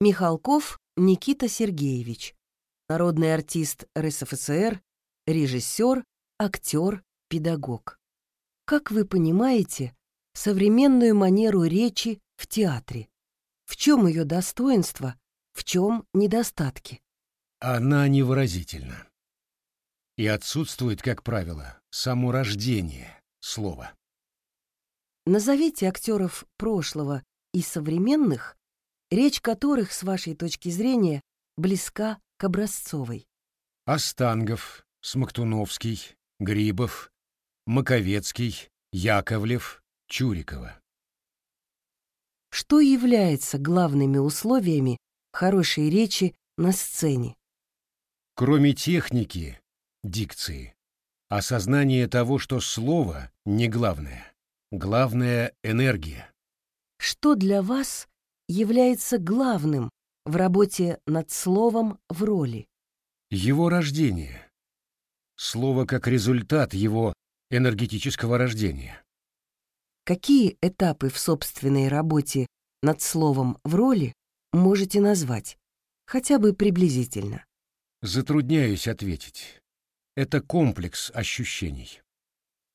Михалков Никита Сергеевич, народный артист РСФСР, режиссер, актер, педагог. Как вы понимаете, современную манеру речи в театре? В чем ее достоинство, в чем недостатки? Она невыразительна. И отсутствует, как правило, само рождение слова. Назовите актеров прошлого и современных, речь которых, с вашей точки зрения, близка к образцовой. Остангов, Смоктуновский, Грибов, Маковецкий, Яковлев, Чурикова. Что является главными условиями хорошей речи на сцене? Кроме техники, дикции, осознание того, что слово не главное. Главное — энергия. Что для вас является главным в работе над словом в роли? Его рождение. Слово как результат его энергетического рождения. Какие этапы в собственной работе над словом в роли можете назвать, хотя бы приблизительно? Затрудняюсь ответить. Это комплекс ощущений.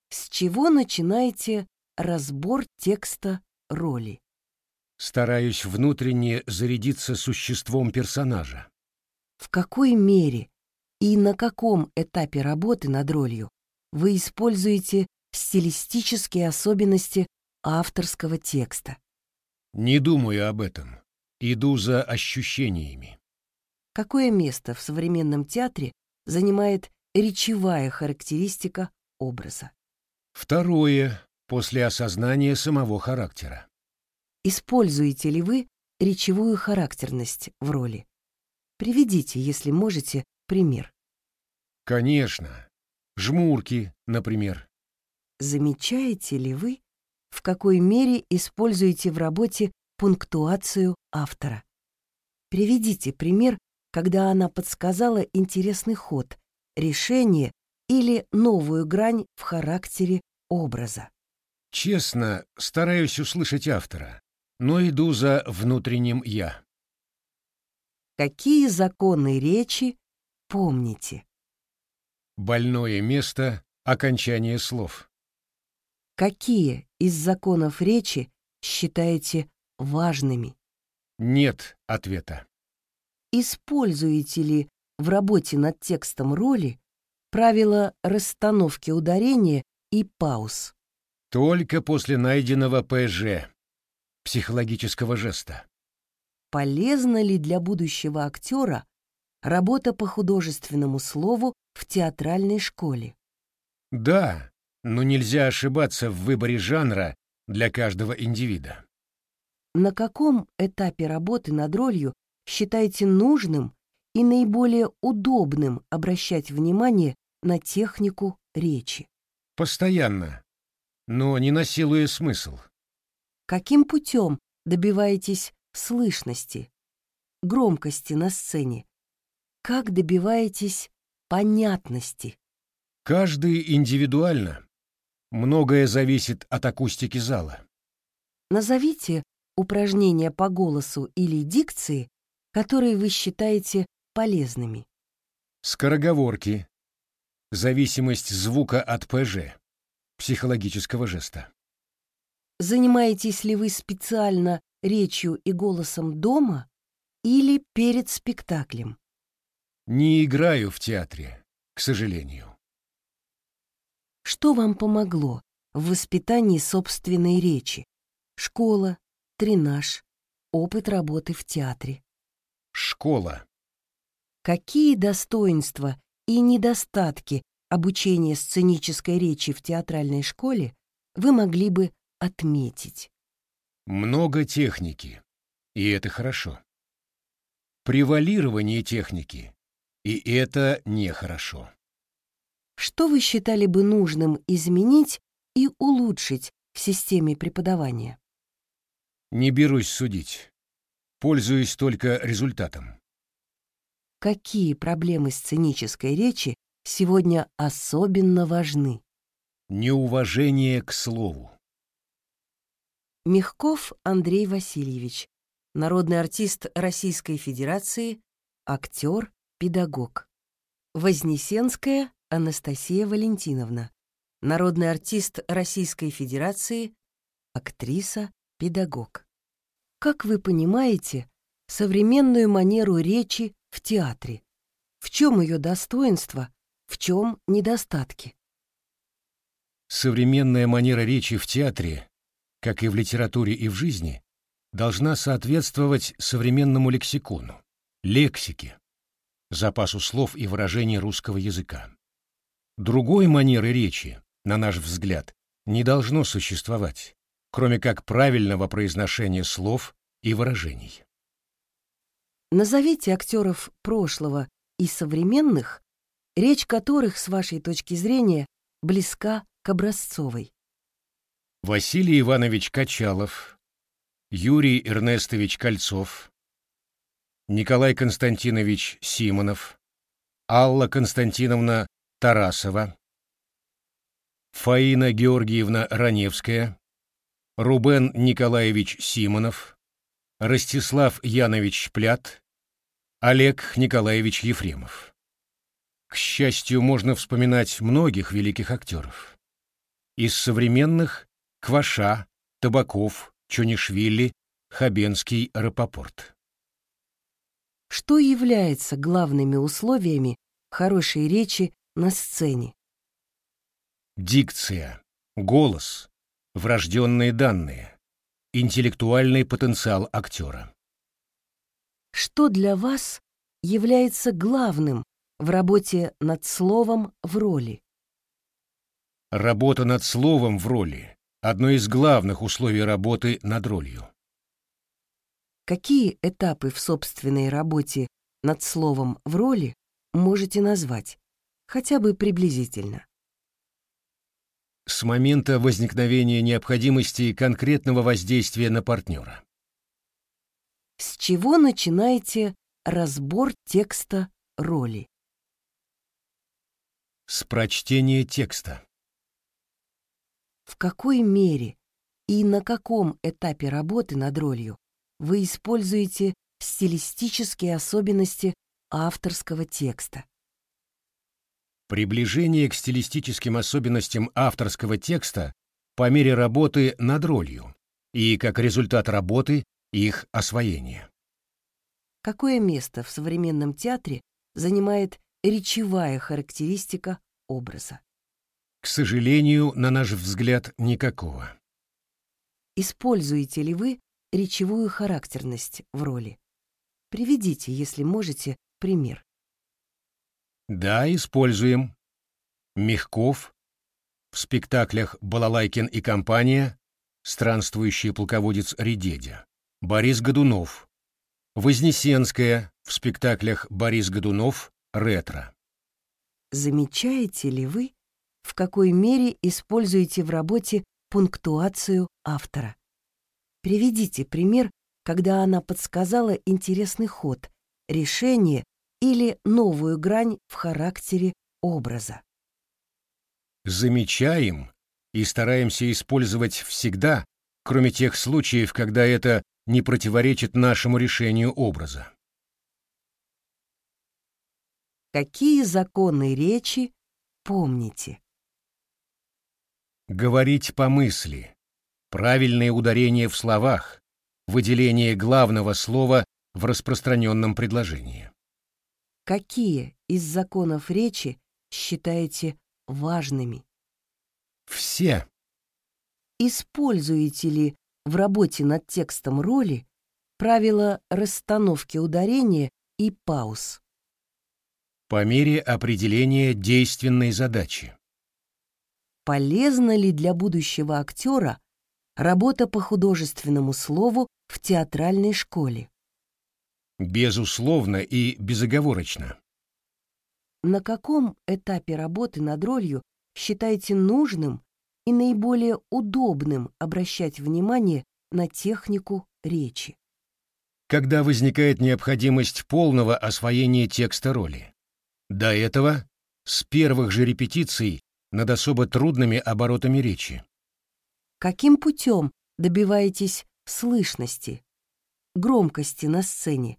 С чего начинаете разбор текста роли. Стараюсь внутренне зарядиться существом персонажа. В какой мере и на каком этапе работы над ролью вы используете стилистические особенности авторского текста? Не думаю об этом. Иду за ощущениями. Какое место в современном театре занимает речевая характеристика образа? Второе после осознания самого характера. Используете ли вы речевую характерность в роли? Приведите, если можете, пример. Конечно. Жмурки, например. Замечаете ли вы, в какой мере используете в работе пунктуацию автора? Приведите пример, когда она подсказала интересный ход, решение или новую грань в характере образа. Честно, стараюсь услышать автора, но иду за внутренним «я». Какие законы речи помните? Больное место — окончание слов. Какие из законов речи считаете важными? Нет ответа. Используете ли в работе над текстом роли правила расстановки ударения и пауз? Только после найденного ПЖ, психологического жеста. Полезна ли для будущего актера работа по художественному слову в театральной школе? Да, но нельзя ошибаться в выборе жанра для каждого индивида. На каком этапе работы над ролью считаете нужным и наиболее удобным обращать внимание на технику речи? Постоянно, но не насилуя смысл. Каким путем добиваетесь слышности, громкости на сцене? Как добиваетесь понятности? Каждый индивидуально. Многое зависит от акустики зала. Назовите упражнения по голосу или дикции, которые вы считаете полезными. Скороговорки. Зависимость звука от ПЖ психологического жеста. Занимаетесь ли вы специально речью и голосом дома или перед спектаклем? Не играю в театре, к сожалению. Что вам помогло в воспитании собственной речи? Школа, тренаж, опыт работы в театре. Школа. Какие достоинства и недостатки обучения сценической речи в театральной школе вы могли бы отметить? Много техники, и это хорошо. Превалирование техники, и это нехорошо. Что вы считали бы нужным изменить и улучшить в системе преподавания? Не берусь судить. Пользуюсь только результатом. Какие проблемы сценической речи сегодня особенно важны. Неуважение к слову. Мягков Андрей Васильевич, народный артист Российской Федерации, актер, педагог. Вознесенская Анастасия Валентиновна, народный артист Российской Федерации, актриса, педагог. Как вы понимаете, современную манеру речи в театре? В чем ее достоинство, в чем недостатки? Современная манера речи в театре, как и в литературе и в жизни, должна соответствовать современному лексикону, лексике, запасу слов и выражений русского языка. Другой манеры речи, на наш взгляд, не должно существовать, кроме как правильного произношения слов и выражений. Назовите актеров прошлого и современных, речь которых, с вашей точки зрения, близка к образцовой. Василий Иванович Качалов, Юрий Эрнестович Кольцов, Николай Константинович Симонов, Алла Константиновна Тарасова, Фаина Георгиевна Раневская, Рубен Николаевич Симонов, Ростислав Янович Плят, Олег Николаевич Ефремов. К счастью, можно вспоминать многих великих актеров. Из современных — Кваша, Табаков, Чунишвили, Хабенский, Рапопорт. Что является главными условиями хорошей речи на сцене? Дикция, голос, врожденные данные, интеллектуальный потенциал актера. Что для вас является главным в работе над словом в роли? Работа над словом в роли одно из главных условий работы над ролью. Какие этапы в собственной работе над словом в роли можете назвать, хотя бы приблизительно? С момента возникновения необходимости конкретного воздействия на партнера. С чего начинаете разбор текста роли? С прочтения текста в какой мере и на каком этапе работы над ролью вы используете стилистические особенности авторского текста. Приближение к стилистическим особенностям авторского текста по мере работы над ролью и, как результат работы, их освоения. Какое место в современном театре занимает речевая характеристика образа? К сожалению, на наш взгляд, никакого. Используете ли вы речевую характерность в роли? Приведите, если можете, пример. Да, используем. Мягков в спектаклях «Балалайкин и компания», «Странствующий полководец Редедя», Борис Годунов, Вознесенская в спектаклях «Борис Годунов», «Ретро». Замечаете ли вы, в какой мере используете в работе пунктуацию автора. Приведите пример, когда она подсказала интересный ход, решение или новую грань в характере образа. Замечаем и стараемся использовать всегда, кроме тех случаев, когда это не противоречит нашему решению образа. Какие законы речи помните? Говорить по мысли. Правильное ударение в словах. Выделение главного слова в распространенном предложении. Какие из законов речи считаете важными? Все. Используете ли в работе над текстом роли правила расстановки ударения и пауз? По мере определения действенной задачи полезна ли для будущего актера работа по художественному слову в театральной школе? Безусловно и безоговорочно. На каком этапе работы над ролью считаете нужным и наиболее удобным обращать внимание на технику речи? Когда возникает необходимость полного освоения текста роли. До этого, с первых же репетиций, над особо трудными оборотами речи. Каким путем добиваетесь слышности? громкости на сцене?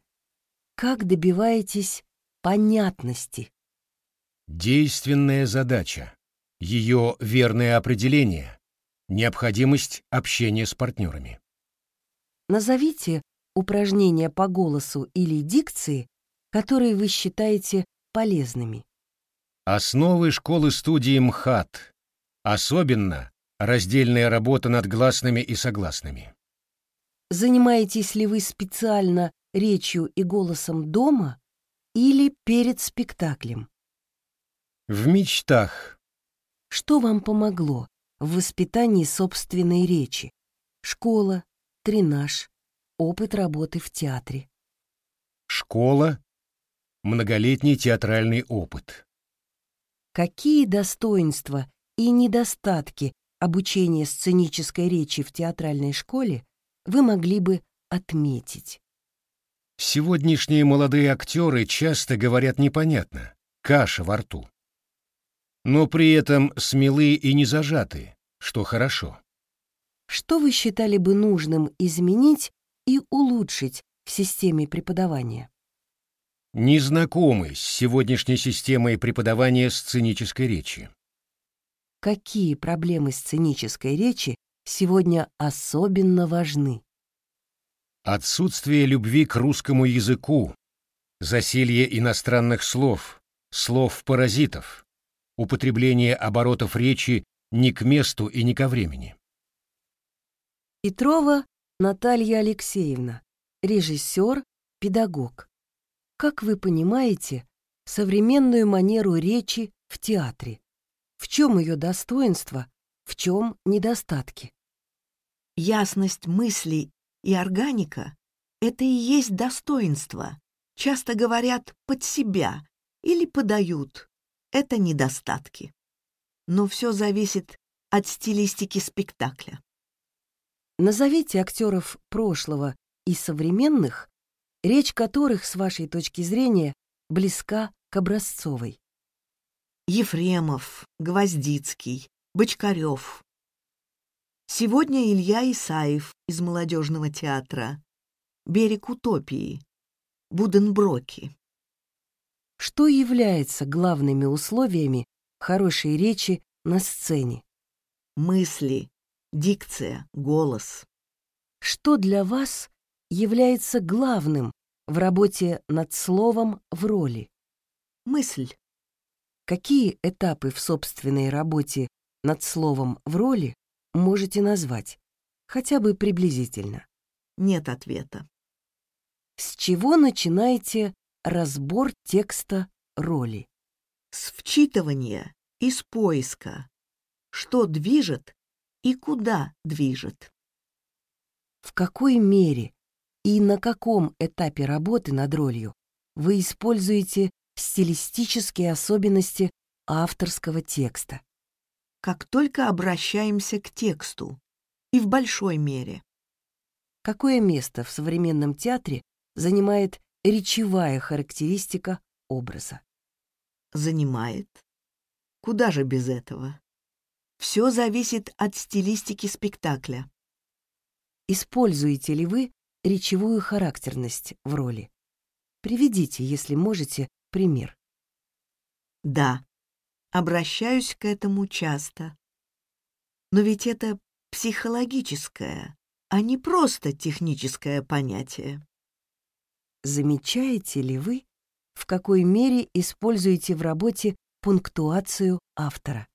Как добиваетесь понятности? Действенная задача, ее верное определение, необходимость общения с партнерами. Назовите упражнения по голосу или дикции, которые вы считаете полезными. Основы школы-студии МХАТ. Особенно раздельная работа над гласными и согласными. Занимаетесь ли вы специально речью и голосом дома или перед спектаклем? В мечтах. Что вам помогло в воспитании собственной речи? Школа, тренаж, опыт работы в театре. Школа, многолетний театральный опыт. Какие достоинства и недостатки обучения сценической речи в театральной школе вы могли бы отметить? Сегодняшние молодые актеры часто говорят непонятно, каша во рту. Но при этом смелые и не зажатые, что хорошо. Что вы считали бы нужным изменить и улучшить в системе преподавания? Не знакомы с сегодняшней системой преподавания сценической речи. Какие проблемы сценической речи сегодня особенно важны? Отсутствие любви к русскому языку, засилье иностранных слов, слов-паразитов, употребление оборотов речи не к месту и не ко времени. Петрова Наталья Алексеевна, режиссер, педагог. Как вы понимаете современную манеру речи в театре? В чем ее достоинство, в чем недостатки? Ясность мысли и органика — это и есть достоинство. Часто говорят «под себя» или «подают». Это недостатки. Но все зависит от стилистики спектакля. Назовите актеров прошлого и современных, речь которых, с вашей точки зрения, близка к образцовой. Ефремов, Гвоздицкий, Бочкарев. Сегодня Илья Исаев из молодежного театра. Берег утопии. Буденброки. Что является главными условиями хорошей речи на сцене? Мысли, дикция, голос. Что для вас является главным в работе над словом в роли? Мысль. Какие этапы в собственной работе над словом в роли можете назвать, хотя бы приблизительно? Нет ответа. С чего начинаете разбор текста роли? С вчитывания и с поиска. Что движет и куда движет. В какой мере и на каком этапе работы над ролью вы используете стилистические особенности авторского текста? Как только обращаемся к тексту, и в большой мере. Какое место в современном театре занимает речевая характеристика образа? Занимает. Куда же без этого? Все зависит от стилистики спектакля. Используете ли вы речевую характерность в роли? Приведите, если можете, пример. Да, обращаюсь к этому часто. Но ведь это психологическое, а не просто техническое понятие. Замечаете ли вы, в какой мере используете в работе пунктуацию автора?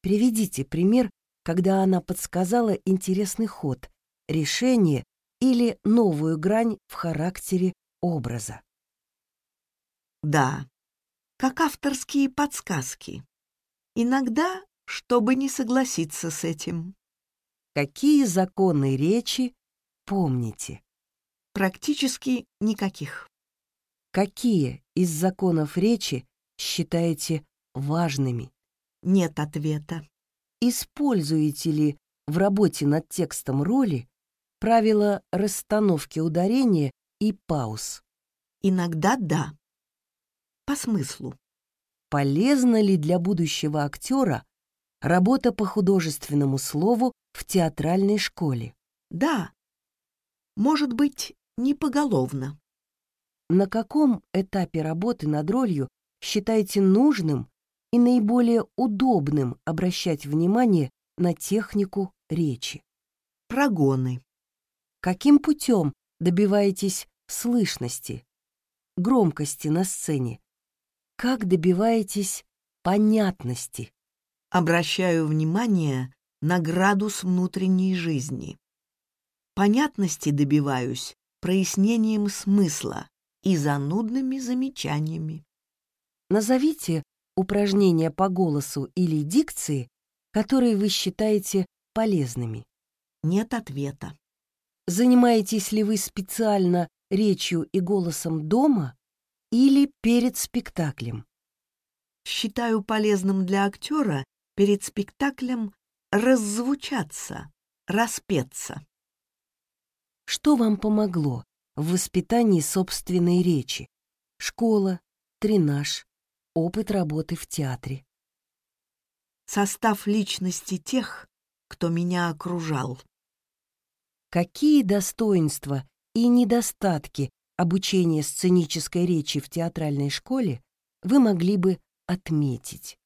Приведите пример, когда она подсказала интересный ход, решение или новую грань в характере образа. Да, как авторские подсказки. Иногда, чтобы не согласиться с этим. Какие законы речи помните? Практически никаких. Какие из законов речи считаете важными? Нет ответа. Используете ли в работе над текстом роли правила расстановки ударения и пауз? Иногда да. По смыслу. Полезна ли для будущего актера работа по художественному слову в театральной школе? Да. Может быть, не поголовно. На каком этапе работы над ролью считаете нужным и наиболее удобным обращать внимание на технику речи? Прогоны. Каким путем добиваетесь слышности, громкости на сцене? Как добиваетесь понятности? Обращаю внимание на градус внутренней жизни. Понятности добиваюсь прояснением смысла и занудными замечаниями. Назовите упражнения по голосу или дикции, которые вы считаете полезными. Нет ответа. Занимаетесь ли вы специально речью и голосом дома или перед спектаклем? Считаю полезным для актера перед спектаклем раззвучаться, распеться. Что вам помогло в воспитании собственной речи? Школа, тренаж, опыт работы в театре. Состав личности тех, кто меня окружал. Какие достоинства и недостатки обучения сценической речи в театральной школе вы могли бы отметить?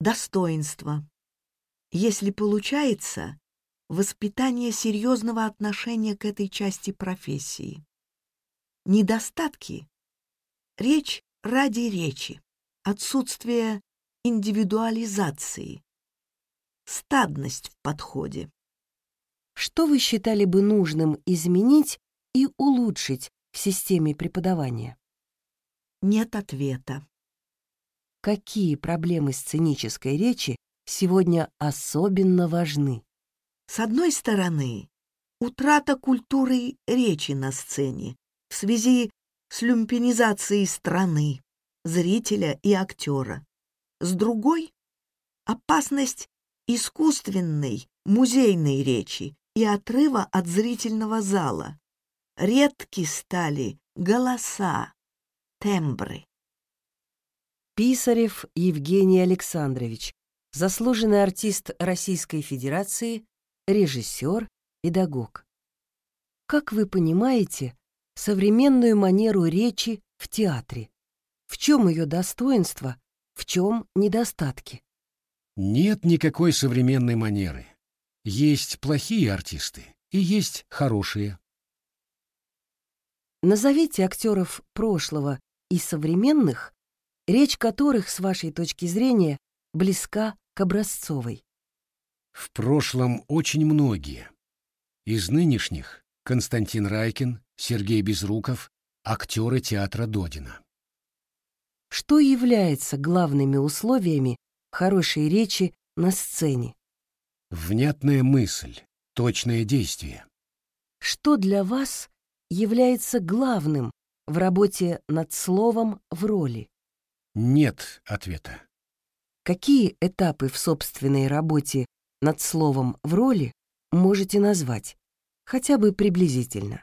Достоинства. Если получается, воспитание серьезного отношения к этой части профессии. Недостатки. Речь ради речи. Отсутствие индивидуализации. Стадность в подходе. Что вы считали бы нужным изменить и улучшить в системе преподавания? Нет ответа. Какие проблемы сценической речи сегодня особенно важны? С одной стороны, утрата культуры речи на сцене в связи с люмпинизацией страны, зрителя и актера. С другой — опасность искусственной музейной речи и отрыва от зрительного зала. Редки стали голоса, тембры. Писарев Евгений Александрович, заслуженный артист Российской Федерации, режиссер, педагог. Как вы понимаете современную манеру речи в театре? В чем ее достоинство, в чем недостатки? Нет никакой современной манеры. Есть плохие артисты и есть хорошие. Назовите актеров прошлого и современных, речь которых, с вашей точки зрения, близка к образцовой. В прошлом очень многие. Из нынешних — Константин Райкин, Сергей Безруков, актеры театра Додина. Что является главными условиями хорошей речи на сцене? Внятная мысль, точное действие. Что для вас является главным в работе над словом в роли? Нет ответа. Какие этапы в собственной работе над словом в роли можете назвать, хотя бы приблизительно.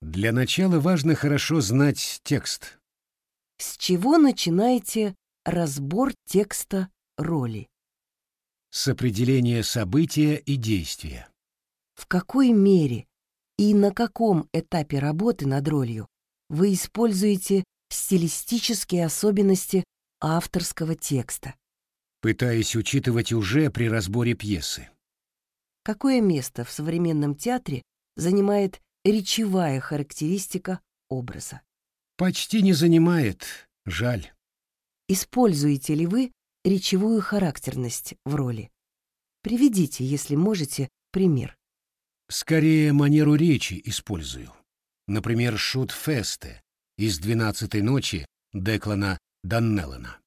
Для начала важно хорошо знать текст. С чего начинаете разбор текста роли? С определения события и действия. В какой мере и на каком этапе работы над ролью вы используете стилистические особенности авторского текста? пытаясь учитывать уже при разборе пьесы. Какое место в современном театре занимает речевая характеристика образа? Почти не занимает, жаль. Используете ли вы речевую характерность в роли? Приведите, если можете, пример. Скорее манеру речи использую. Например, шут Фесте из «Двенадцатой ночи» Деклана Даннеллена.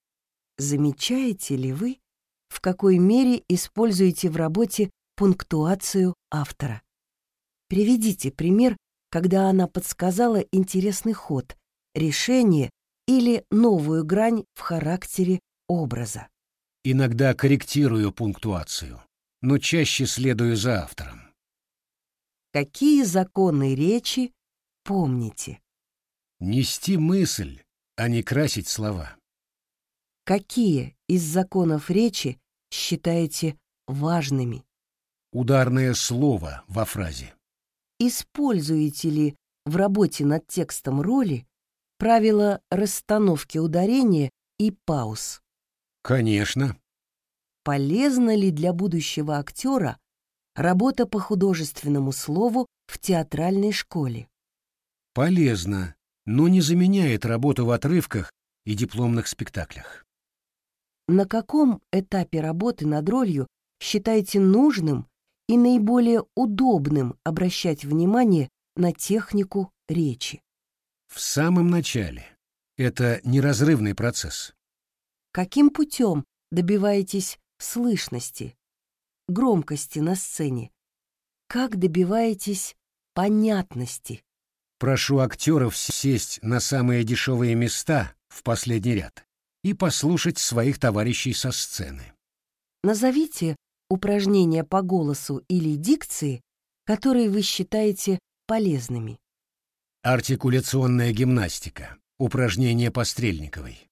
Замечаете ли вы, в какой мере используете в работе пунктуацию автора? Приведите пример, когда она подсказала интересный ход, решение или новую грань в характере образа. Иногда корректирую пунктуацию, но чаще следую за автором. Какие законы речи помните? Нести мысль, а не красить слова. Какие из законов речи считаете важными? Ударное слово во фразе. Используете ли в работе над текстом роли правила расстановки ударения и пауз? Конечно. Полезна ли для будущего актера работа по художественному слову в театральной школе? Полезно, но не заменяет работу в отрывках и дипломных спектаклях. На каком этапе работы над ролью считаете нужным и наиболее удобным обращать внимание на технику речи? В самом начале. Это неразрывный процесс. Каким путем добиваетесь слышности, громкости на сцене? Как добиваетесь понятности? Прошу актеров сесть на самые дешевые места в последний ряд и послушать своих товарищей со сцены. Назовите упражнения по голосу или дикции, которые вы считаете полезными. Артикуляционная гимнастика. Упражнения по Стрельниковой.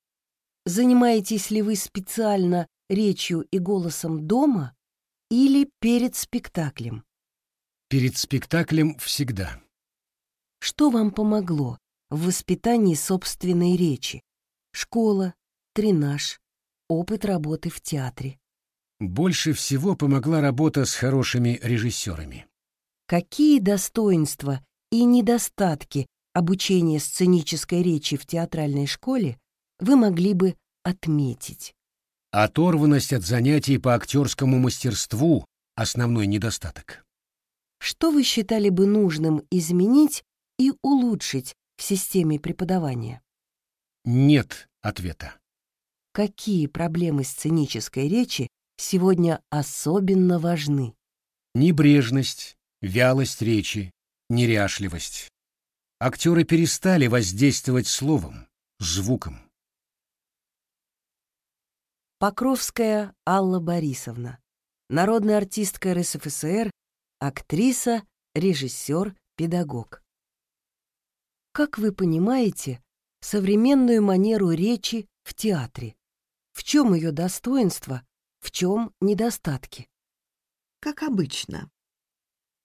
Занимаетесь ли вы специально речью и голосом дома или перед спектаклем? Перед спектаклем всегда. Что вам помогло в воспитании собственной речи? Школа, тренаж, опыт работы в театре. Больше всего помогла работа с хорошими режиссерами. Какие достоинства и недостатки обучения сценической речи в театральной школе вы могли бы отметить? Оторванность от занятий по актерскому мастерству — основной недостаток. Что вы считали бы нужным изменить и улучшить в системе преподавания? Нет ответа. Какие проблемы сценической речи сегодня особенно важны? Небрежность, вялость речи, неряшливость. Актеры перестали воздействовать словом, звуком. Покровская Алла Борисовна, народная артистка РСФСР, актриса, режиссер, педагог. Как вы понимаете современную манеру речи в театре? В чем ее достоинство, в чем недостатки? Как обычно.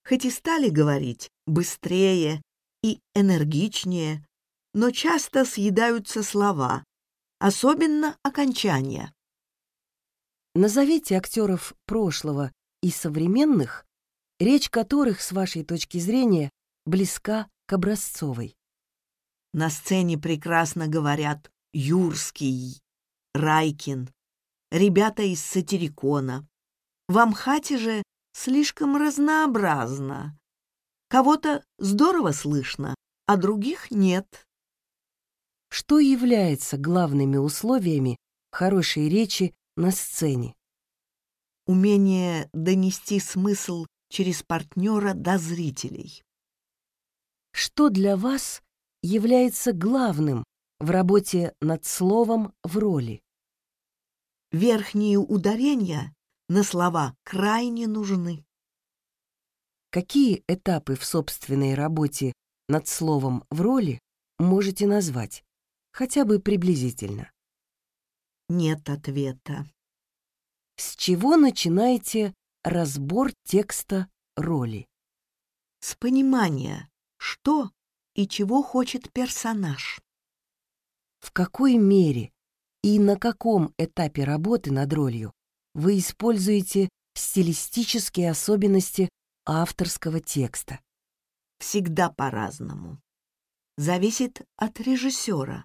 Хоть и стали говорить быстрее и энергичнее, но часто съедаются слова, особенно окончания. Назовите актеров прошлого и современных, речь которых, с вашей точки зрения, близка к образцовой. На сцене прекрасно говорят Юрский, Райкин, ребята из Сатирикона. В Амхате же слишком разнообразно. Кого-то здорово слышно, а других нет. Что является главными условиями хорошей речи на сцене? Умение донести смысл через партнера до зрителей. Что для вас является главным в работе над словом в роли? Верхние ударения на слова крайне нужны. Какие этапы в собственной работе над словом в роли можете назвать, хотя бы приблизительно? Нет ответа. С чего начинаете разбор текста роли? С понимания, что и чего хочет персонаж. В какой мере и на каком этапе работы над ролью вы используете стилистические особенности авторского текста? Всегда по-разному. Зависит от режиссера.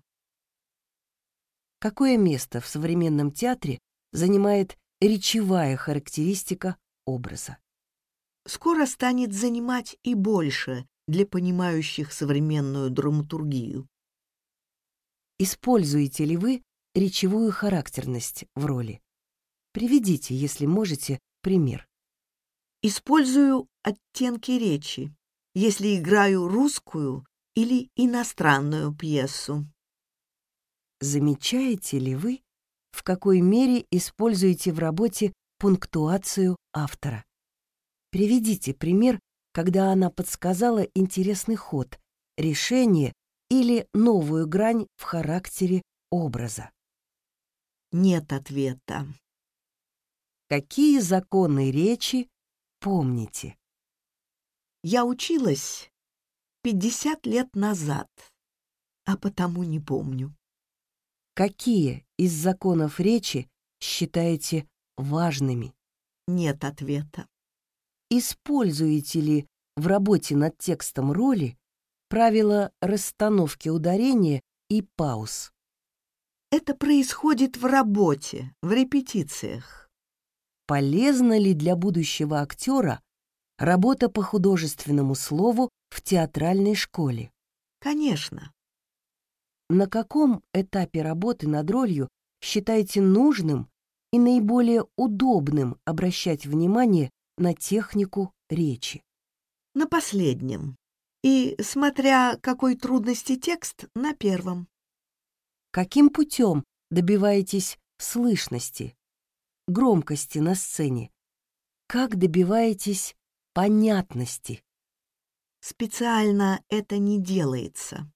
Какое место в современном театре занимает речевая характеристика образа? Скоро станет занимать и больше для понимающих современную драматургию. Используете ли вы речевую характерность в роли? Приведите, если можете, пример. Использую оттенки речи, если играю русскую или иностранную пьесу. Замечаете ли вы, в какой мере используете в работе пунктуацию автора? Приведите пример когда она подсказала интересный ход, решение или новую грань в характере образа. Нет ответа. Какие законы речи помните? Я училась 50 лет назад, а потому не помню. Какие из законов речи считаете важными? Нет ответа. Используете ли в работе над текстом роли правила расстановки ударения и пауз? Это происходит в работе, в репетициях. Полезна ли для будущего актера работа по художественному слову в театральной школе? Конечно. На каком этапе работы над ролью считаете нужным и наиболее удобным обращать внимание на технику речи? На последнем. И, смотря какой трудности текст, на первом. Каким путем добиваетесь слышности, громкости на сцене? Как добиваетесь понятности? Специально это не делается.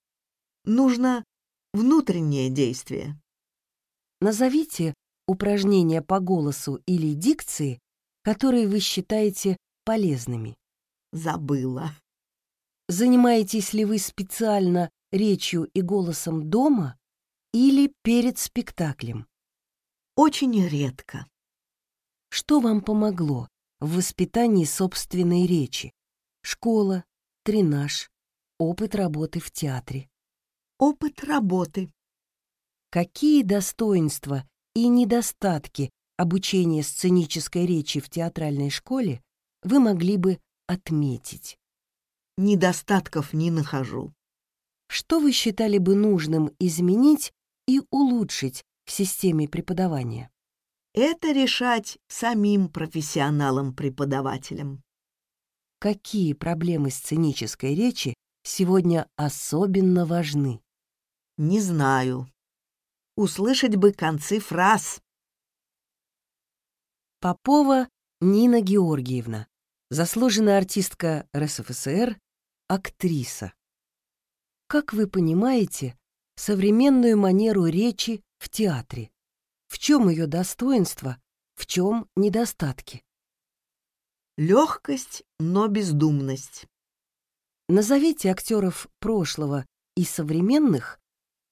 Нужно внутреннее действие. Назовите упражнения по голосу или дикции, которые вы считаете полезными. Забыла. Занимаетесь ли вы специально речью и голосом дома или перед спектаклем? Очень редко. Что вам помогло в воспитании собственной речи? Школа, тренаж, опыт работы в театре. Опыт работы. Какие достоинства и недостатки обучения сценической речи в театральной школе вы могли бы отметить? Недостатков не нахожу. Что вы считали бы нужным изменить и улучшить в системе преподавания? Это решать самим профессионалам-преподавателям. Какие проблемы сценической речи сегодня особенно важны? Не знаю. Услышать бы концы фраз. Попова Нина Георгиевна, заслуженная артистка РСФСР, актриса. Как вы понимаете, современную манеру речи в театре. В чем ее достоинство, в чем недостатки? Легкость, но бездумность. Назовите актеров прошлого и современных,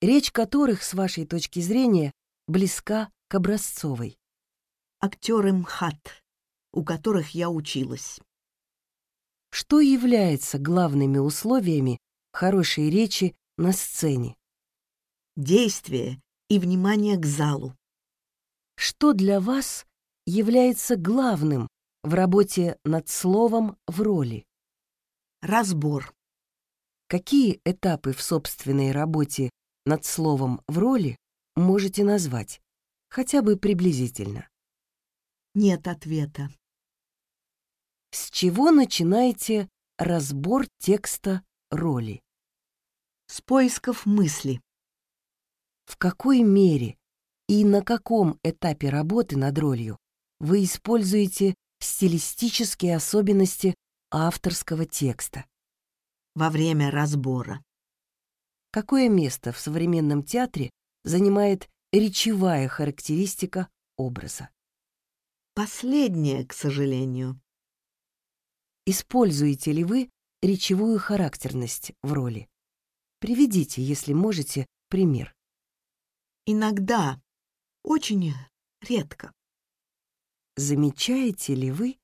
речь которых, с вашей точки зрения, близка к образцовой. Актеры МХАТ, у которых я училась. Что является главными условиями хорошей речи на сцене? действие и внимание к залу. Что для вас является главным в работе над словом в роли? Разбор. Какие этапы в собственной работе над словом в роли можете назвать, хотя бы приблизительно? Нет ответа. С чего начинаете разбор текста роли? С поисков мысли в какой мере и на каком этапе работы над ролью вы используете стилистические особенности авторского текста. Во время разбора. Какое место в современном театре занимает речевая характеристика образа? Последнее, к сожалению. Используете ли вы речевую характерность в роли? Приведите, если можете, пример. Иногда, очень редко. Замечаете ли вы,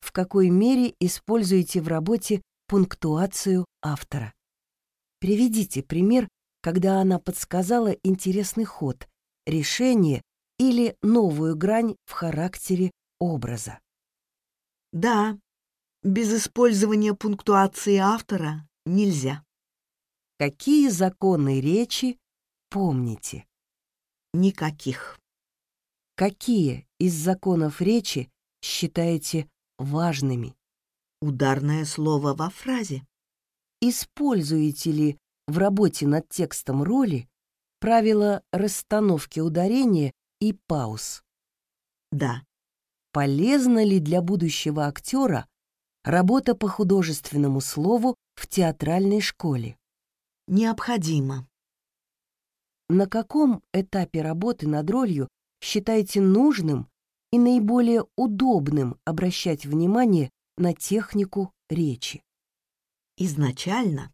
в какой мере используете в работе пунктуацию автора? Приведите пример, когда она подсказала интересный ход, решение или новую грань в характере образа. Да, без использования пунктуации автора нельзя. Какие законы речи помните? Никаких. Какие из законов речи считаете важными? Ударное слово во фразе. Используете ли в работе над текстом роли правила расстановки ударения и пауз? Да. Полезна ли для будущего актера работа по художественному слову в театральной школе? Необходимо. На каком этапе работы над ролью считаете нужным и наиболее удобным обращать внимание на технику речи? Изначально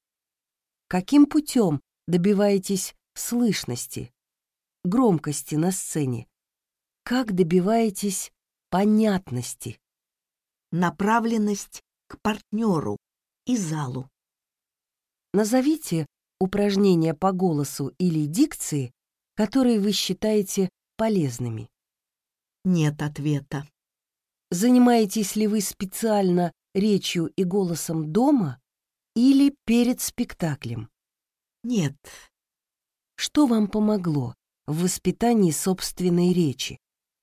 Каким путем добиваетесь слышности, громкости на сцене? Как добиваетесь понятности? Направленность к партнеру и залу. Назовите упражнения по голосу или дикции, которые вы считаете полезными. Нет ответа. Занимаетесь ли вы специально речью и голосом дома или перед спектаклем? Нет. Что вам помогло в воспитании собственной речи?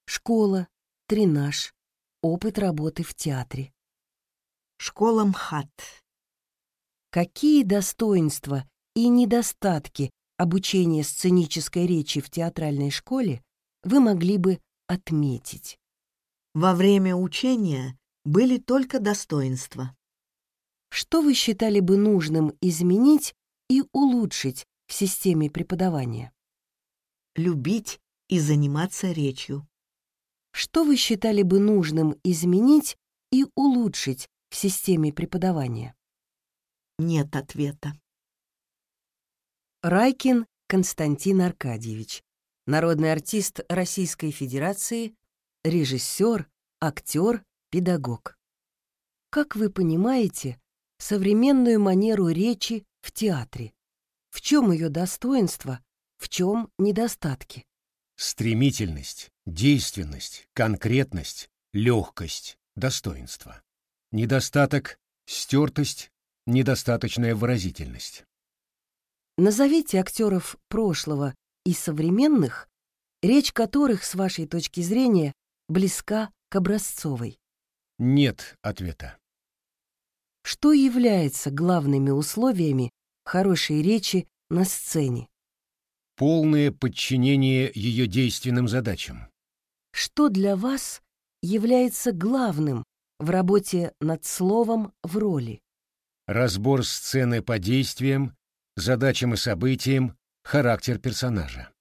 Школа, тренаж, опыт работы в театре. Школа МХАТ. Какие достоинства и недостатки обучения сценической речи в театральной школе вы могли бы отметить? Во время учения были только достоинства. Что вы считали бы нужным изменить и улучшить в системе преподавания? Любить и заниматься речью. Что вы считали бы нужным изменить и улучшить в системе преподавания? Нет ответа. Райкин Константин Аркадьевич, народный артист Российской Федерации, режиссер, актер, педагог. Как вы понимаете современную манеру речи в театре? В чем ее достоинство, в чем недостатки? Стремительность, действенность, конкретность, легкость, достоинство. Недостаток — стертость, недостаточная выразительность. Назовите актеров прошлого и современных, речь которых, с вашей точки зрения, близка к образцовой. Нет ответа. Что является главными условиями хорошей речи на сцене? Полное подчинение ее действенным задачам. Что для вас является главным в работе над словом в роли? Разбор сцены по действиям, задачам и событиям, характер персонажа.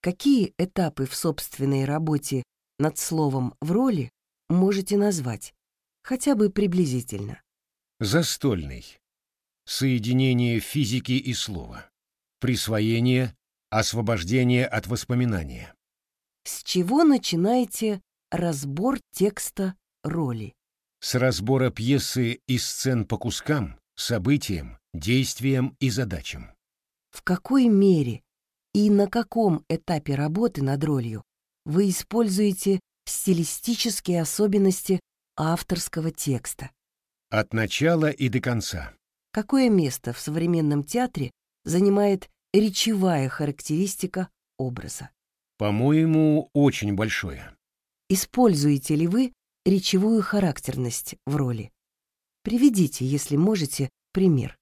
Какие этапы в собственной работе над словом в роли можете назвать, хотя бы приблизительно? Застольный. Соединение физики и слова. Присвоение, освобождение от воспоминания. С чего начинаете разбор текста роли? С разбора пьесы и сцен по кускам, событиям, действиям и задачам. В какой мере и на каком этапе работы над ролью вы используете стилистические особенности авторского текста? От начала и до конца. Какое место в современном театре занимает речевая характеристика образа? По-моему, очень большое. Используете ли вы речевую характерность в роли? Приведите, если можете, пример.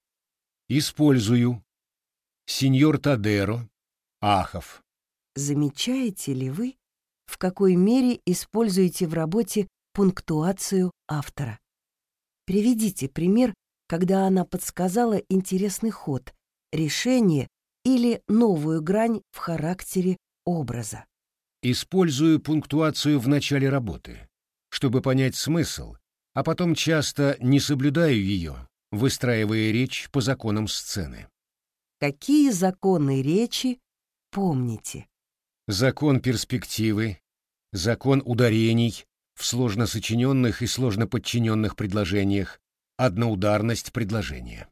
Использую. Сеньор Тадеро. Ахов. Замечаете ли вы, в какой мере используете в работе пунктуацию автора? Приведите пример, когда она подсказала интересный ход, решение или новую грань в характере образа. Использую пунктуацию в начале работы, чтобы понять смысл, а потом часто не соблюдаю ее, выстраивая речь по законам сцены. Какие законы речи помните? Закон перспективы, закон ударений в сложно сочиненных и сложно подчиненных предложениях, одноударность предложения.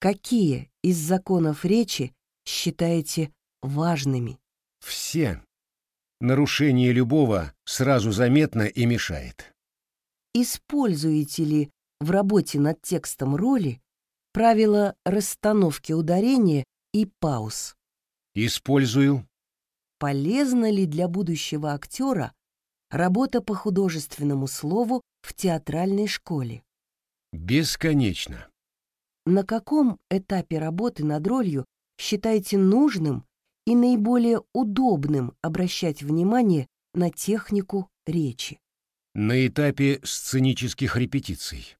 Какие из законов речи считаете важными? Все. Нарушение любого сразу заметно и мешает. Используете ли в работе над текстом роли правила расстановки ударения и пауз? Использую. Полезна ли для будущего актера работа по художественному слову в театральной школе? Бесконечно. На каком этапе работы над ролью считаете нужным и наиболее удобным обращать внимание на технику речи? На этапе сценических репетиций.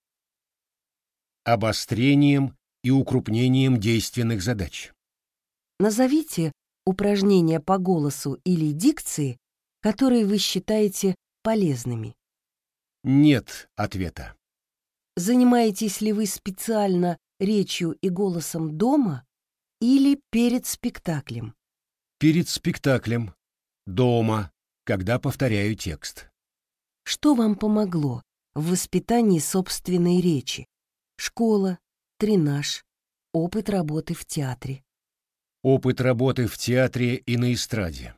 Обострением и укрупнением действенных задач. Назовите упражнения по голосу или дикции, которые вы считаете полезными. Нет ответа. Занимаетесь ли вы специально речью и голосом дома или перед спектаклем? Перед спектаклем. Дома, когда повторяю текст. Что вам помогло в воспитании собственной речи? Школа, тренаж, опыт работы в театре. Опыт работы в театре и на эстраде.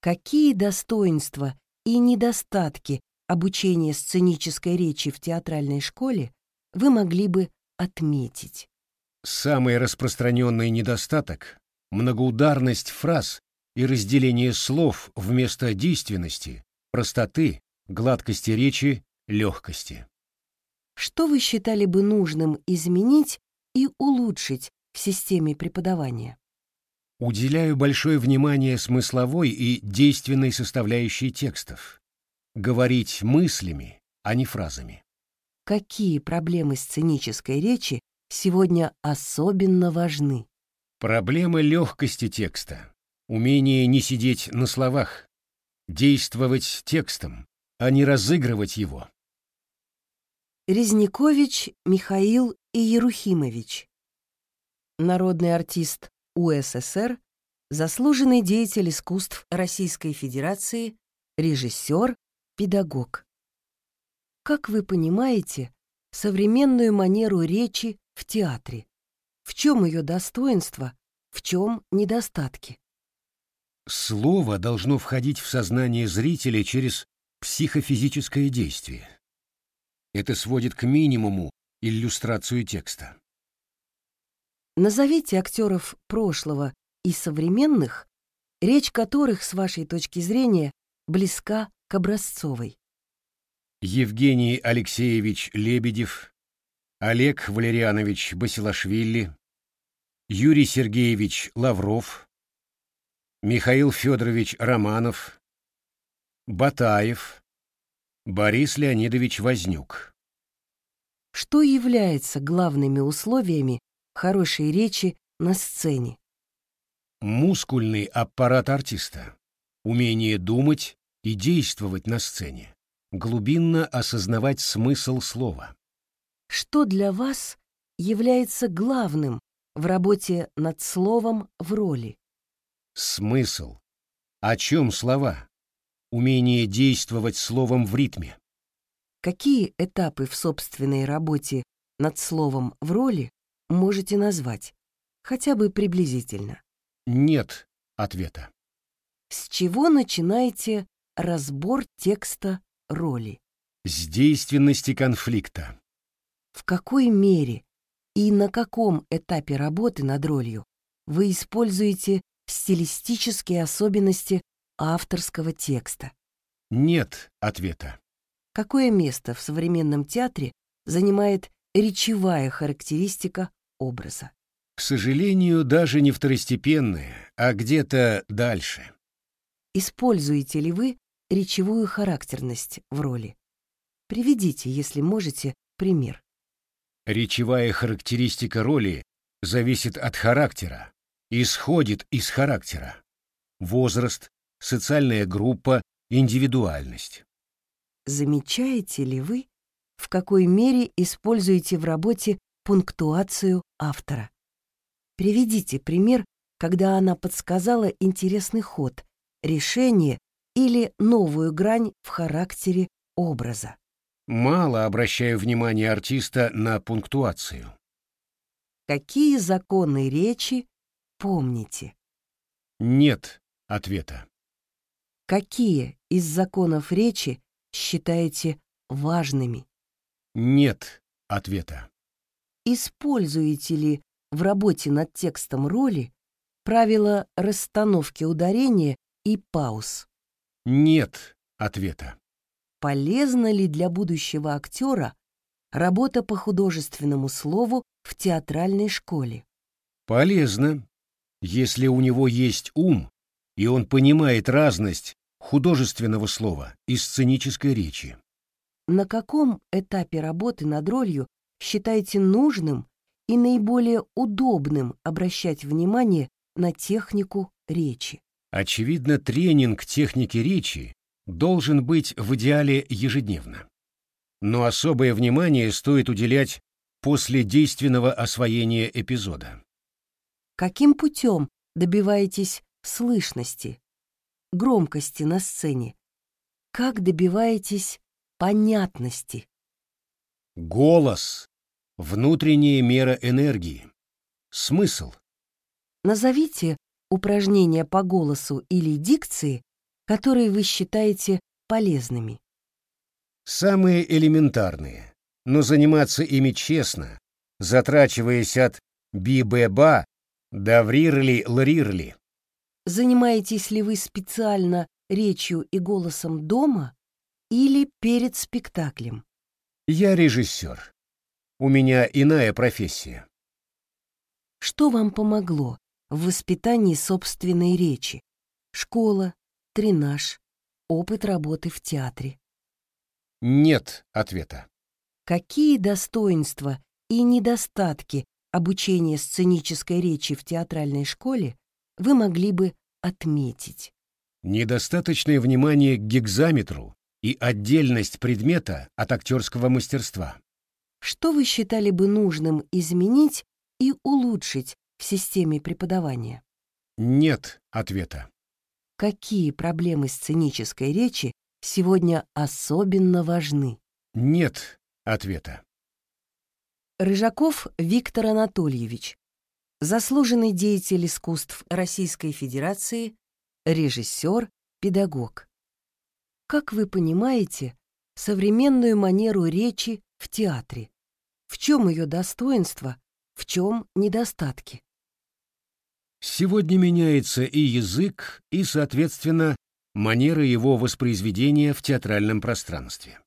Какие достоинства и недостатки обучения сценической речи в театральной школе вы могли бы отметить? Самый распространенный недостаток — многоударность фраз и разделение слов вместо действенности, простоты, гладкости речи, легкости. Что вы считали бы нужным изменить и улучшить в системе преподавания? Уделяю большое внимание смысловой и действенной составляющей текстов. Говорить мыслями, а не фразами. Какие проблемы сценической речи сегодня особенно важны? Проблема легкости текста, умение не сидеть на словах, действовать текстом, а не разыгрывать его. Резникович Михаил Иерухимович. Народный артист УССР, заслуженный деятель искусств Российской Федерации, режиссер, педагог. Как вы понимаете современную манеру речи в театре? В чем ее достоинство, в чем недостатки? Слово должно входить в сознание зрителя через психофизическое действие. Это сводит к минимуму иллюстрацию текста. Назовите актеров прошлого и современных, речь которых, с вашей точки зрения, близка к образцовой. Евгений Алексеевич Лебедев, Олег Валерьянович Басилашвили, Юрий Сергеевич Лавров, Михаил Федорович Романов, Батаев, Борис Леонидович Вознюк. Что является главными условиями хорошей речи на сцене? Мускульный аппарат артиста, умение думать и действовать на сцене, глубинно осознавать смысл слова. Что для вас является главным в работе над словом в роли? Смысл. О чем слова? Умение действовать словом в ритме. Какие этапы в собственной работе над словом в роли можете назвать, хотя бы приблизительно? Нет ответа. С чего начинаете разбор текста роли? С действенности конфликта. В какой мере и на каком этапе работы над ролью вы используете стилистические особенности авторского текста? Нет ответа. Какое место в современном театре занимает речевая характеристика образа? К сожалению, даже не второстепенное, а где-то дальше. Используете ли вы речевую характерность в роли? Приведите, если можете, пример. Речевая характеристика роли зависит от характера, исходит из характера. Возраст, социальная группа, индивидуальность. Замечаете ли вы, в какой мере используете в работе пунктуацию автора? Приведите пример, когда она подсказала интересный ход, решение или новую грань в характере образа. Мало обращаю внимание артиста на пунктуацию. Какие законы речи помните? Нет ответа. Какие из законов речи считаете важными? Нет ответа. Используете ли в работе над текстом роли правила расстановки ударения и пауз? Нет ответа. Полезна ли для будущего актера работа по художественному слову в театральной школе? Полезно, если у него есть ум, и он понимает разность художественного слова и сценической речи. На каком этапе работы над ролью считаете нужным и наиболее удобным обращать внимание на технику речи? Очевидно, тренинг техники речи должен быть в идеале ежедневно. Но особое внимание стоит уделять после действенного освоения эпизода. Каким путем добиваетесь слышности, громкости на сцене? Как добиваетесь понятности? Голос — внутренняя мера энергии. Смысл. Назовите упражнения по голосу или дикции, которые вы считаете полезными. Самые элементарные, но заниматься ими честно, затрачиваясь от би-бе-ба до врирли-лрирли. Занимаетесь ли вы специально речью и голосом дома или перед спектаклем? Я режиссер. У меня иная профессия. Что вам помогло в воспитании собственной речи? Школа, тренаж, опыт работы в театре. Нет ответа. Какие достоинства и недостатки обучения сценической речи в театральной школе вы могли бы отметить? Недостаточное внимание к гигзаметру и отдельность предмета от актерского мастерства. Что вы считали бы нужным изменить и улучшить в системе преподавания? Нет ответа. Какие проблемы сценической речи сегодня особенно важны? Нет ответа. Рыжаков Виктор Анатольевич, заслуженный деятель искусств Российской Федерации, режиссер, педагог. Как вы понимаете современную манеру речи в театре? В чем ее достоинство, в чем недостатки? Сегодня меняется и язык, и, соответственно, манера его воспроизведения в театральном пространстве.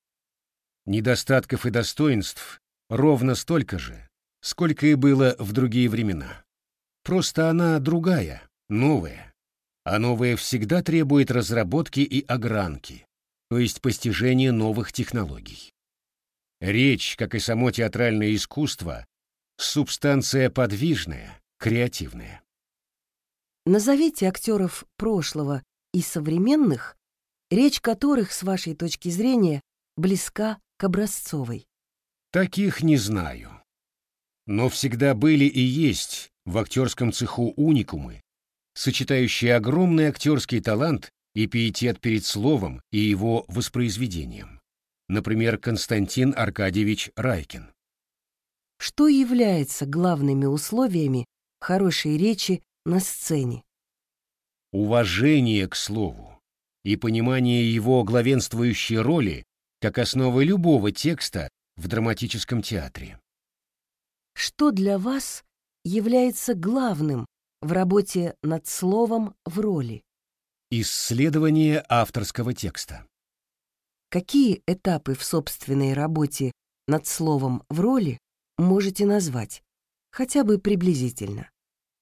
Недостатков и достоинств ровно столько же, сколько и было в другие времена. Просто она другая, новая. А новое всегда требует разработки и огранки, то есть постижения новых технологий. Речь, как и само театральное искусство, субстанция подвижная, креативная. Назовите актеров прошлого и современных, речь которых, с вашей точки зрения, близка к образцовой. Таких не знаю. Но всегда были и есть в актерском цеху уникумы, сочетающие огромный актерский талант и пиетет перед словом и его воспроизведением. Например, Константин Аркадьевич Райкин. Что является главными условиями хорошей речи на сцене. Уважение к слову и понимание его главенствующей роли как основы любого текста в драматическом театре. Что для вас является главным в работе над словом в роли? Исследование авторского текста. Какие этапы в собственной работе над словом в роли можете назвать, хотя бы приблизительно?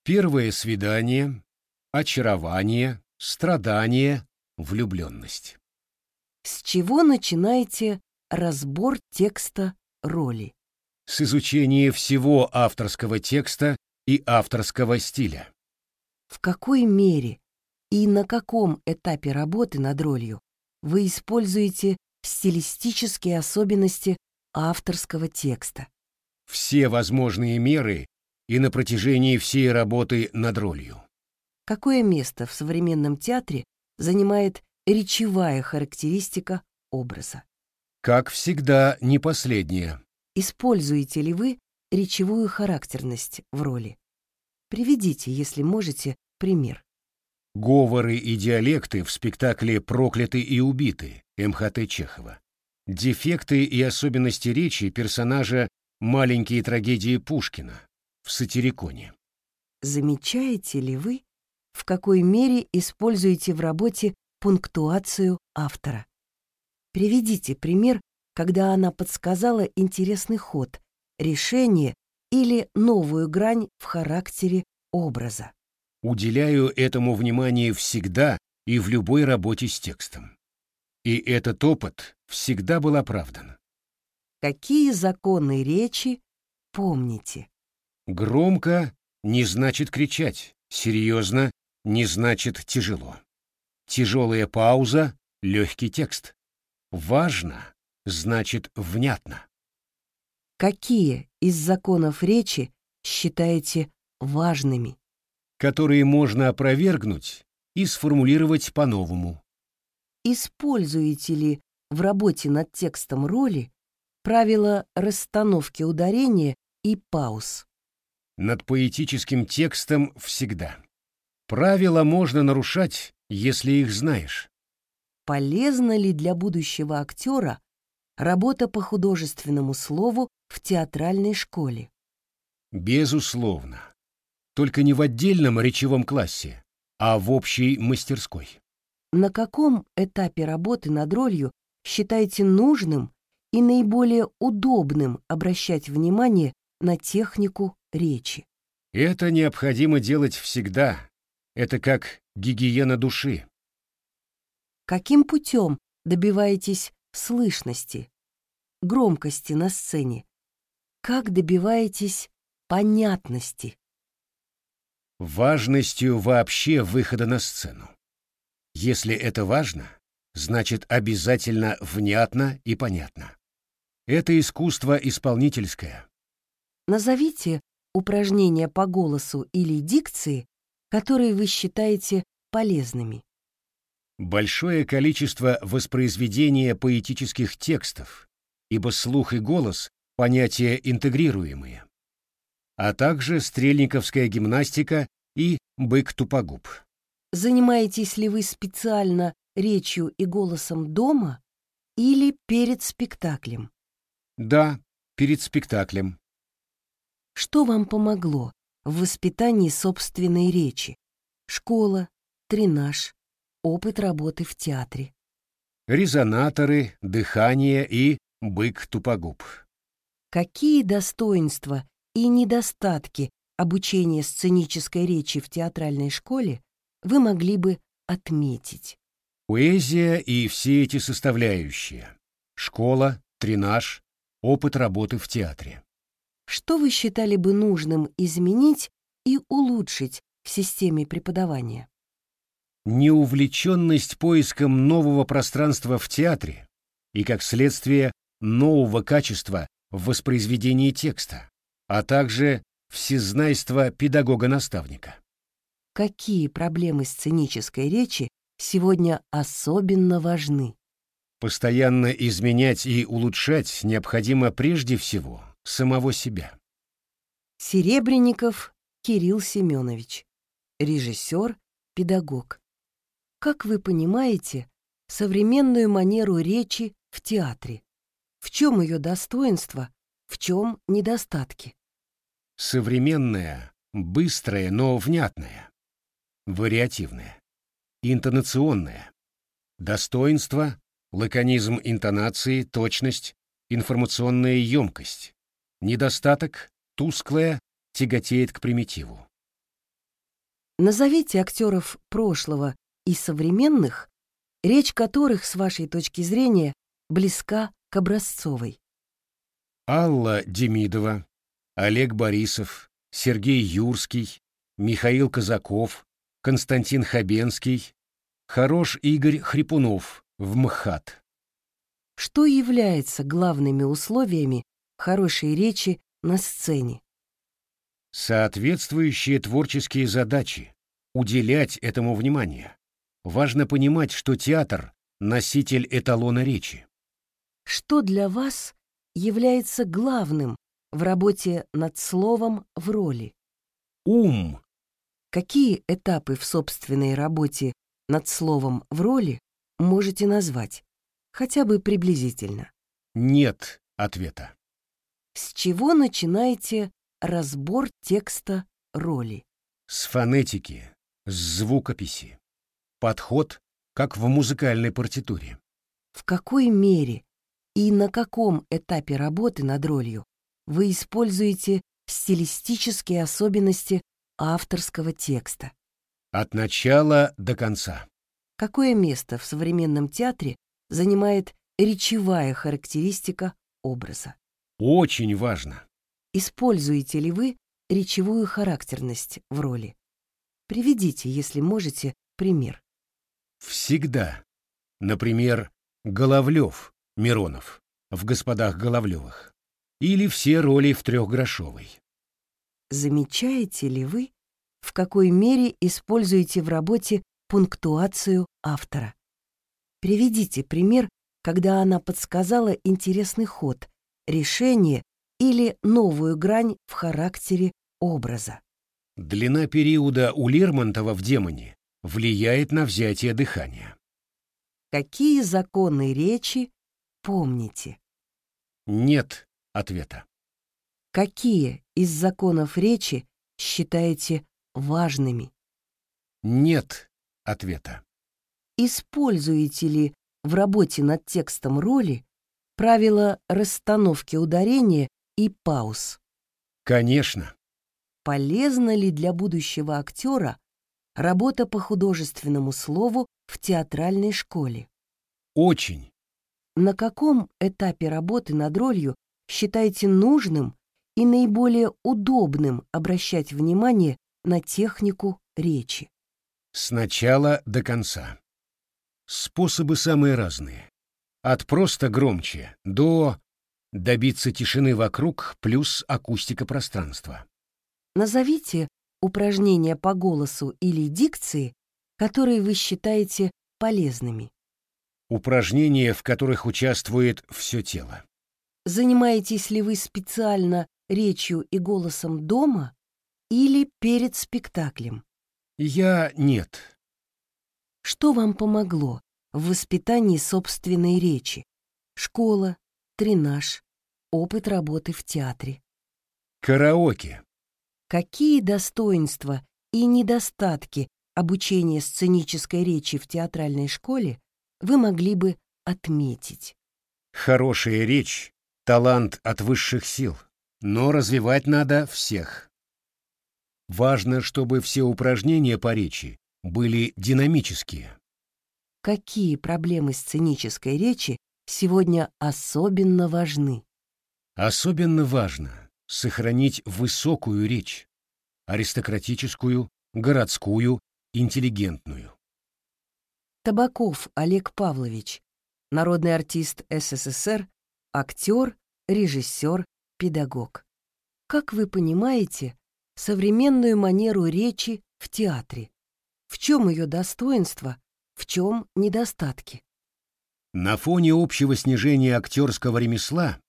Первое свидание, очарование, страдание, влюбленность. С чего начинаете разбор текста роли? С изучения всего авторского текста и авторского стиля. В какой мере и на каком этапе работы над ролью вы используете стилистические особенности авторского текста? Все возможные меры и на протяжении всей работы над ролью. Какое место в современном театре занимает речевая характеристика образа? Как всегда, не последнее. Используете ли вы речевую характерность в роли? Приведите, если можете, пример. Говоры и диалекты в спектакле «Прокляты и убиты» МХТ Чехова. Дефекты и особенности речи персонажа «Маленькие трагедии Пушкина» в сатириконе. Замечаете ли вы, в какой мере используете в работе пунктуацию автора? Приведите пример, когда она подсказала интересный ход, решение или новую грань в характере образа. Уделяю этому внимание всегда и в любой работе с текстом. И этот опыт всегда был оправдан. Какие законы речи помните? Громко не значит кричать, серьезно не значит тяжело. Тяжелая пауза — легкий текст. Важно значит внятно. Какие из законов речи считаете важными? Которые можно опровергнуть и сформулировать по-новому. Используете ли в работе над текстом роли правила расстановки ударения и пауз? Над поэтическим текстом всегда. Правила можно нарушать, если их знаешь. Полезна ли для будущего актера работа по художественному слову в театральной школе? Безусловно. Только не в отдельном речевом классе, а в общей мастерской. На каком этапе работы над ролью считаете нужным и наиболее удобным обращать внимание на технику речи? Это необходимо делать всегда. Это как гигиена души. Каким путем добиваетесь слышности, громкости на сцене? Как добиваетесь понятности? Важностью вообще выхода на сцену. Если это важно, значит обязательно внятно и понятно. Это искусство исполнительское. Назовите упражнения по голосу или дикции, которые вы считаете полезными. Большое количество воспроизведения поэтических текстов, ибо слух и голос — понятия интегрируемые, а также стрельниковская гимнастика и бык-тупогуб. Занимаетесь ли вы специально речью и голосом дома или перед спектаклем? Да, перед спектаклем. Что вам помогло в воспитании собственной речи? Школа, тренаж, опыт работы в театре. Резонаторы, дыхание и бык-тупогуб. Какие достоинства и недостатки обучения сценической речи в театральной школе вы могли бы отметить? Поэзия и все эти составляющие. Школа, тренаж, опыт работы в театре. Что вы считали бы нужным изменить и улучшить в системе преподавания? Неувлеченность поиском нового пространства в театре и, как следствие, нового качества в воспроизведении текста, а также всезнайство педагога-наставника. Какие проблемы сценической речи сегодня особенно важны? Постоянно изменять и улучшать необходимо прежде всего самого себя. Серебренников Кирилл Семенович, режиссер, педагог. Как вы понимаете современную манеру речи в театре? В чем ее достоинство, в чем недостатки? Современная, быстрая, но внятная, вариативная, интонационная. Достоинство, лаконизм интонации, точность, информационная емкость. Недостаток, тусклая, тяготеет к примитиву. Назовите актеров прошлого и современных, речь которых, с вашей точки зрения, близка к образцовой. Алла Демидова, Олег Борисов, Сергей Юрский, Михаил Казаков, Константин Хабенский, Хорош Игорь Хрипунов в МХАТ. Что является главными условиями хорошей речи на сцене? Соответствующие творческие задачи. Уделять этому внимание. Важно понимать, что театр — носитель эталона речи. Что для вас является главным в работе над словом в роли? Ум. Какие этапы в собственной работе над словом в роли можете назвать, хотя бы приблизительно? Нет ответа. С чего начинаете разбор текста роли? С фонетики, с звукописи. Подход, как в музыкальной партитуре. В какой мере и на каком этапе работы над ролью вы используете стилистические особенности авторского текста? От начала до конца. Какое место в современном театре занимает речевая характеристика образа? Очень важно. Используете ли вы речевую характерность в роли? Приведите, если можете, пример. Всегда. Например, Головлев, Миронов, в «Господах Головлевых». Или все роли в трехгрошовой. Замечаете ли вы, в какой мере используете в работе пунктуацию автора? Приведите пример, когда она подсказала интересный ход, решение или новую грань в характере образа. Длина периода у Лермонтова в «Демоне» влияет на взятие дыхания. Какие законы речи помните? Нет ответа. Какие из законов речи считаете важными? Нет ответа. Используете ли в работе над текстом роли правила расстановки ударения и пауз? Конечно. Полезна ли для будущего актера работа по художественному слову в театральной школе? Очень. На каком этапе работы над ролью считаете нужным и наиболее удобным обращать внимание на технику речи? С начала до конца. Способы самые разные. От просто громче до добиться тишины вокруг плюс акустика пространства. Назовите упражнения по голосу или дикции, которые вы считаете полезными. Упражнения, в которых участвует все тело. Занимаетесь ли вы специально речью и голосом дома или перед спектаклем? Я нет. Что вам помогло в воспитании собственной речи? Школа, тренаж, опыт работы в театре. Караоке. Какие достоинства и недостатки обучения сценической речи в театральной школе вы могли бы отметить? Хорошая речь — талант от высших сил, но развивать надо всех. Важно, чтобы все упражнения по речи были динамические. Какие проблемы сценической речи сегодня особенно важны? Особенно важно сохранить высокую речь, аристократическую, городскую, интеллигентную. Табаков Олег Павлович, народный артист СССР, актер, режиссер, педагог. Как вы понимаете современную манеру речи в театре? В чем ее достоинство, в чем недостатки? На фоне общего снижения актерского ремесла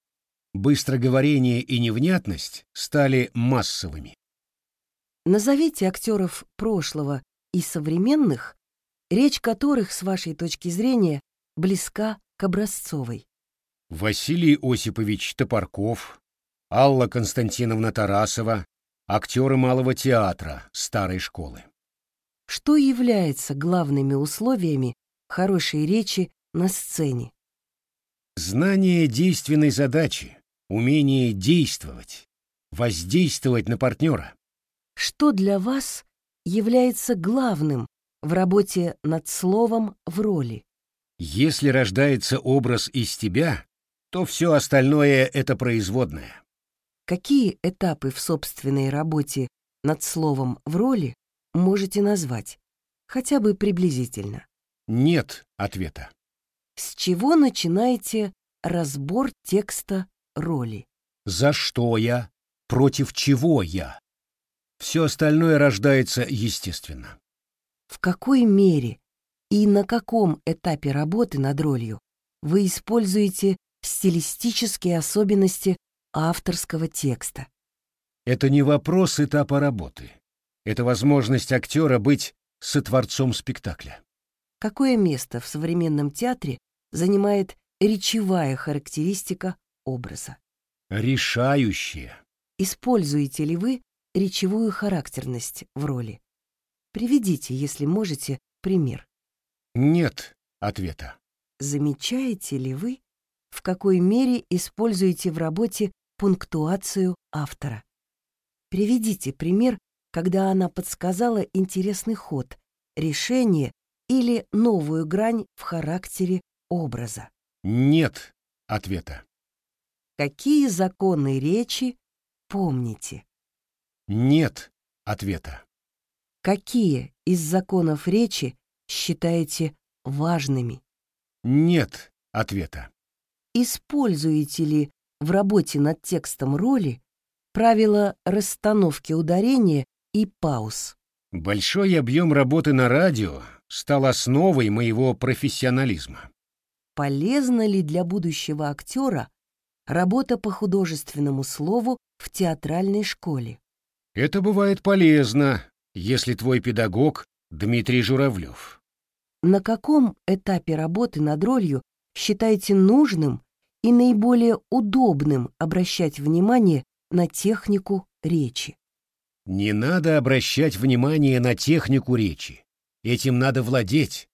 быстроговорение и невнятность стали массовыми. Назовите актеров прошлого и современных, речь которых, с вашей точки зрения, близка к образцовой. Василий Осипович Топорков, Алла Константиновна Тарасова, актеры Малого театра старой школы. Что является главными условиями хорошей речи на сцене? Знание действенной задачи, умение действовать, воздействовать на партнера. Что для вас является главным в работе над словом в роли? Если рождается образ из тебя, то все остальное — это производное. Какие этапы в собственной работе над словом в роли можете назвать, хотя бы приблизительно? Нет ответа. С чего начинаете разбор текста роли. За что я? Против чего я? Все остальное рождается естественно. В какой мере и на каком этапе работы над ролью вы используете стилистические особенности авторского текста? Это не вопрос этапа работы. Это возможность актера быть сотворцом спектакля. Какое место в современном театре занимает речевая характеристика образа. Решающее. Используете ли вы речевую характерность в роли? Приведите, если можете, пример. Нет ответа. Замечаете ли вы, в какой мере используете в работе пунктуацию автора? Приведите пример, когда она подсказала интересный ход, решение или новую грань в характере образа. Нет ответа. Какие законы речи помните? Нет ответа. Какие из законов речи считаете важными? Нет ответа. Используете ли в работе над текстом роли правила расстановки ударения и пауз. Большой объем работы на радио стал основой моего профессионализма. Полезна ли для будущего актера работа по художественному слову в театральной школе? Это бывает полезно, если твой педагог Дмитрий Журавлев. На каком этапе работы над ролью считаете нужным и наиболее удобным обращать внимание на технику речи? Не надо обращать внимание на технику речи. Этим надо владеть.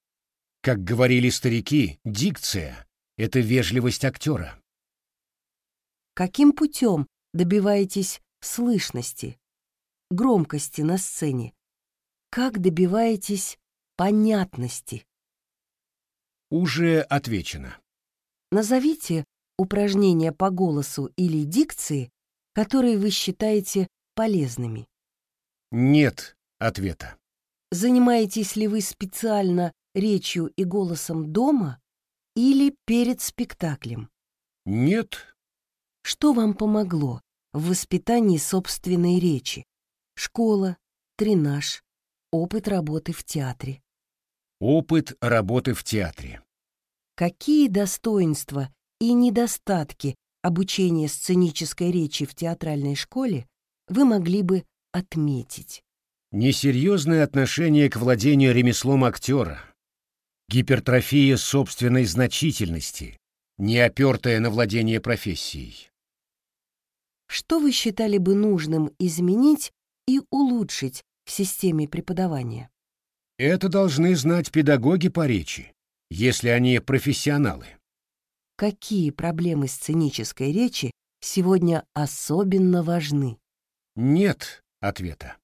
Как говорили старики, дикция — это вежливость актера. Каким путем добиваетесь слышности, громкости на сцене? Как добиваетесь понятности? Уже отвечено. Назовите упражнения по голосу или дикции, которые вы считаете полезными. Нет ответа. Занимаетесь ли вы специально речью и голосом дома или перед спектаклем? Нет. Что вам помогло в воспитании собственной речи? Школа, тренаж, опыт работы в театре. Опыт работы в театре. Какие достоинства и недостатки обучения сценической речи в театральной школе вы могли бы отметить? Несерьезное отношение к владению ремеслом актера. Гипертрофия собственной значительности, не опертая на владение профессией. Что вы считали бы нужным изменить и улучшить в системе преподавания? Это должны знать педагоги по речи, если они профессионалы. Какие проблемы сценической речи сегодня особенно важны? Нет ответа.